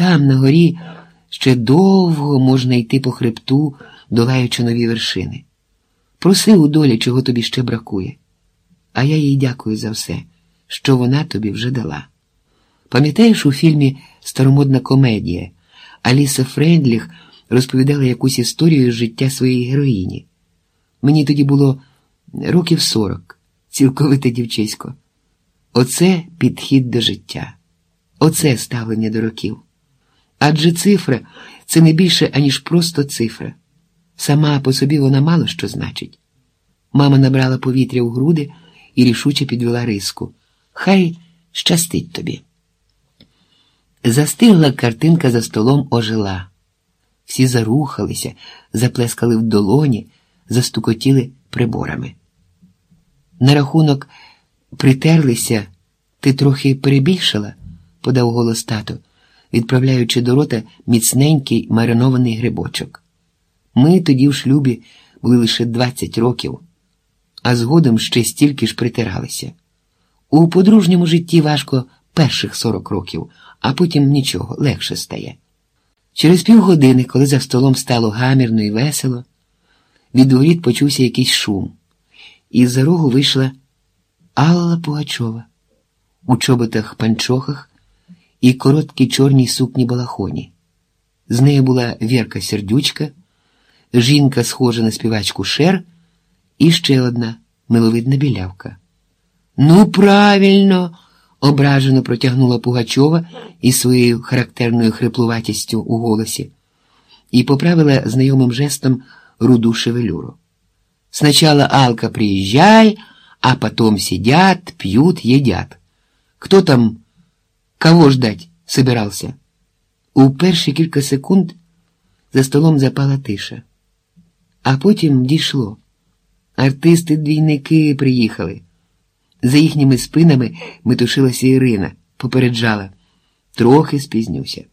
Там, на горі, ще довго можна йти по хребту, долаючи нові вершини. Проси у долі, чого тобі ще бракує. А я їй дякую за все, що вона тобі вже дала. Пам'ятаєш у фільмі Старомодна комедія Аліса Френдліх розповідала якусь історію з життя своєї героїні. Мені тоді було років сорок, цілковите дівчисько. Оце підхід до життя, оце ставлення до років. Адже цифра це не більше, аніж просто цифра. Сама по собі вона мало що значить. Мама набрала повітря у груди і рішуче підвела риску. Хай щастить тобі. Застигла картинка за столом ожила. Всі зарухалися, заплескали в долоні, застукотіли приборами. На рахунок притерлися, ти трохи перебільшила, подав голос тато, відправляючи до рота міцненький маринований грибочок. Ми тоді в шлюбі були лише 20 років, а згодом ще стільки ж притиралися. У подружньому житті важко перших 40 років, а потім нічого, легше стає. Через півгодини, коли за столом стало гамірно і весело, від воріт почувся якийсь шум, і з за рогу вийшла Алла Пугачова у чоботах панчохах і короткій чорній сукні балахоні. З нею була Вірка Сердючка, жінка, схожа на співачку Шер, і ще одна миловидна білявка. Ну, правильно, ображено протягнула Пугачова із своєю характерною хриплуватістю у голосі і поправила знайомим жестом руду шевелюру. Сначала Алка приезжай, а потом сидят, пьют, едят. Кто там кого ждать собирался? У перші кілька секунд за столом запала тиша, а потім дійшло. Артисти-двійники приїхали. За їхніми спинами метушилася Ірина, попереджала. Трохи спізнюся.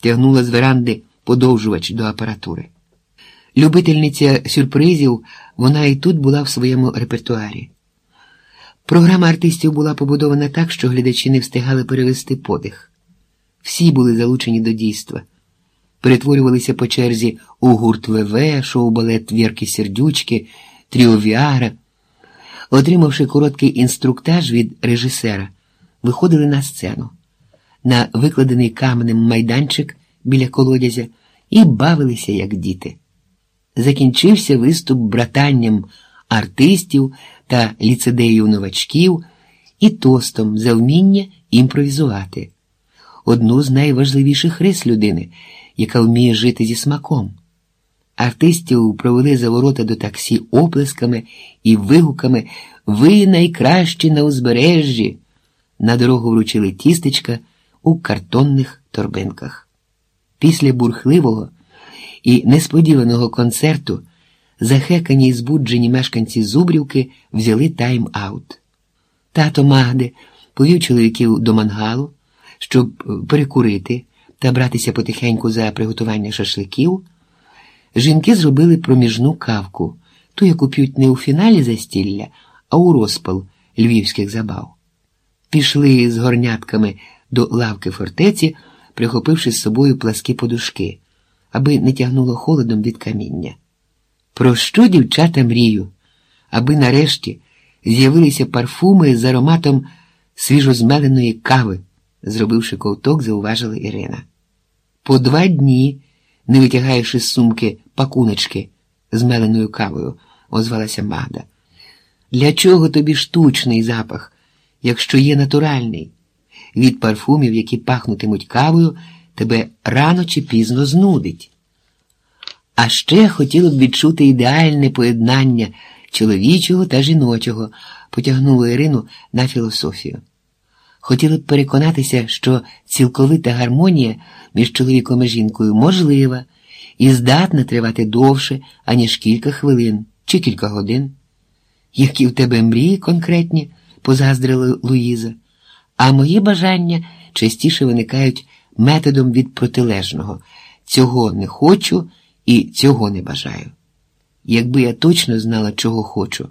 Тягнула з веранди подовжувач до апаратури. Любительниця сюрпризів, вона і тут була в своєму репертуарі. Програма артистів була побудована так, що глядачі не встигали перевести подих. Всі були залучені до дійства, перетворювалися по черзі у гурт ВВ, шоу-балет Вірки Сердючки, Тріо Віагра. Отримавши короткий інструктаж від режисера, виходили на сцену, на викладений каменем майданчик біля колодязя і бавилися, як діти. Закінчився виступ братанням артистів та ліцедеїв новачків і тостом за вміння імпровізувати одну з найважливіших рис людини, яка вміє жити зі смаком. Артистів провели за ворота до таксі оплесками і вигуками Ви найкращі на узбережжі. На дорогу вручили тістечка у картонних торбинках. Після бурхливого і несподіваного концерту захекані й збуджені мешканці Зубрівки взяли тайм-аут. Тато Магди повів чоловіків до мангалу, щоб перекурити та братися потихеньку за приготування шашликів. Жінки зробили проміжну кавку, ту, яку п'ють не у фіналі застілля, а у розпал львівських забав. Пішли з горнятками до лавки фортеці, прихопивши з собою пласкі подушки, аби не тягнуло холодом від каміння. Про що дівчата мрію, аби нарешті з'явилися парфуми з ароматом свіжозмеленої кави, зробивши ковток, зауважила Ірина. По два дні, не витягаючи з сумки пакуночки з меленою кавою, озвалася Магда. Для чого тобі штучний запах, якщо є натуральний? Від парфумів, які пахнутимуть кавою, тебе рано чи пізно знудить. А ще хотіло б відчути ідеальне поєднання чоловічого та жіночого, потягнуло Ірину на філософію. Хотіли б переконатися, що цілковита гармонія між чоловіком і жінкою можлива і здатна тривати довше, аніж кілька хвилин чи кілька годин. Які в тебе мрії конкретні, позаздрила Луїза, а мої бажання частіше виникають методом від протилежного цього не хочу і цього не бажаю. Якби я точно знала, чого хочу.